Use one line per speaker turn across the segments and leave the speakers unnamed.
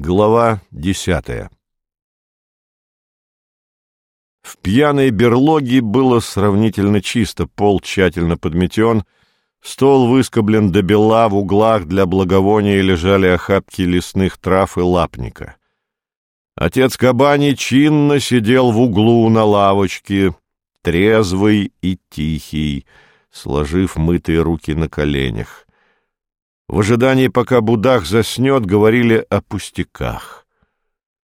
Глава десятая В пьяной берлоге было сравнительно чисто, пол тщательно подметен, стол выскоблен до бела, в углах для благовония лежали охапки лесных трав и лапника. Отец Кабани чинно сидел в углу на лавочке, трезвый и тихий, сложив мытые руки на коленях. В ожидании, пока Будах заснет, говорили о пустяках.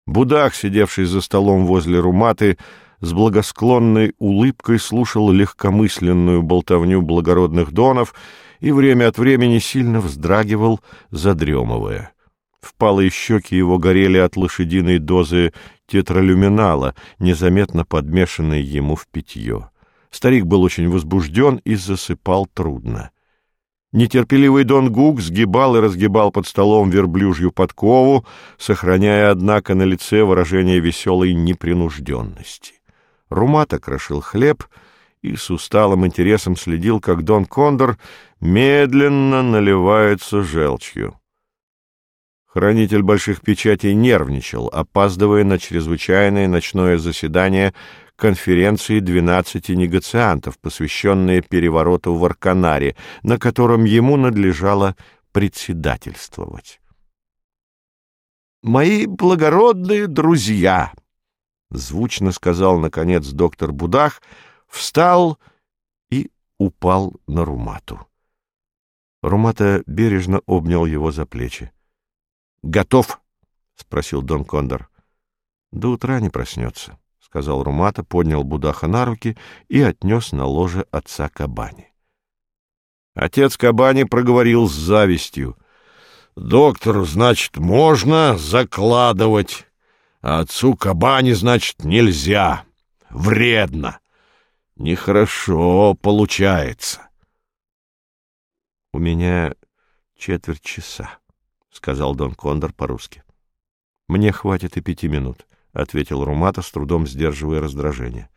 Будах, сидевший за столом возле Руматы, с благосклонной улыбкой слушал легкомысленную болтовню благородных донов и время от времени сильно вздрагивал, задремывая. Впалые щеки его горели от лошадиной дозы тетралюминала, незаметно подмешанной ему в питье. Старик был очень возбужден и засыпал трудно. Нетерпеливый Дон Гук сгибал и разгибал под столом верблюжью подкову, сохраняя, однако, на лице выражение веселой непринужденности. Румата крошил хлеб и с усталым интересом следил, как Дон Кондор медленно наливается желчью. Хранитель больших печатей нервничал, опаздывая на чрезвычайное ночное заседание конференции двенадцати негациантов, посвященные перевороту в Арканаре, на котором ему надлежало председательствовать. «Мои благородные друзья!» — звучно сказал, наконец, доктор Будах, встал и упал на Румату. Румата бережно обнял его за плечи. «Готов?» — спросил Дон Кондор. «До утра не проснется». — сказал Румата, поднял Будаха на руки и отнес на ложе отца Кабани. Отец Кабани проговорил с завистью. — Доктору, значит, можно закладывать, а отцу Кабани, значит, нельзя. Вредно. Нехорошо получается. — У меня четверть часа, — сказал Дон Кондор по-русски. — Мне хватит и пяти минут. —— ответил Румата, с трудом сдерживая раздражение.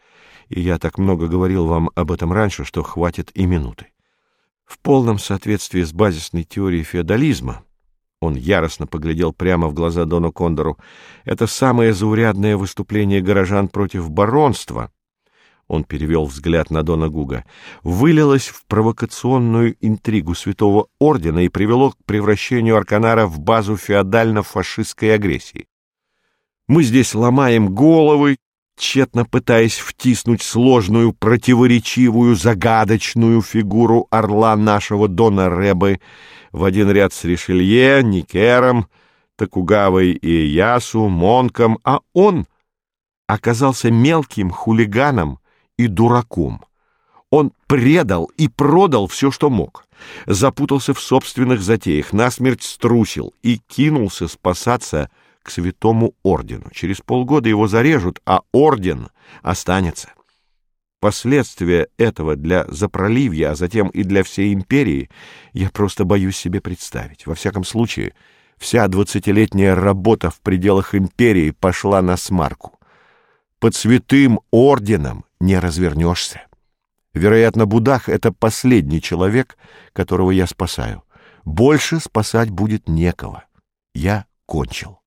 «И я так много говорил вам об этом раньше, что хватит и минуты. В полном соответствии с базисной теорией феодализма, он яростно поглядел прямо в глаза Дону Кондору, это самое заурядное выступление горожан против баронства, он перевел взгляд на Дона Гуга, вылилось в провокационную интригу Святого Ордена и привело к превращению Арканара в базу феодально-фашистской агрессии. Мы здесь ломаем головы, тщетно пытаясь втиснуть сложную, противоречивую, загадочную фигуру орла нашего Дона Рэбы в один ряд с Ришелье, Никером, Токугавой и Ясу, Монком, а он оказался мелким хулиганом и дураком. Он предал и продал все, что мог, запутался в собственных затеях, насмерть струсил и кинулся спасаться к святому ордену. Через полгода его зарежут, а орден останется. Последствия этого для Запроливья, а затем и для всей империи, я просто боюсь себе представить. Во всяком случае, вся двадцатилетняя работа в пределах империи пошла на смарку. Под святым орденом не развернешься. Вероятно, Будах — это последний человек, которого я спасаю. Больше спасать будет некого. Я кончил.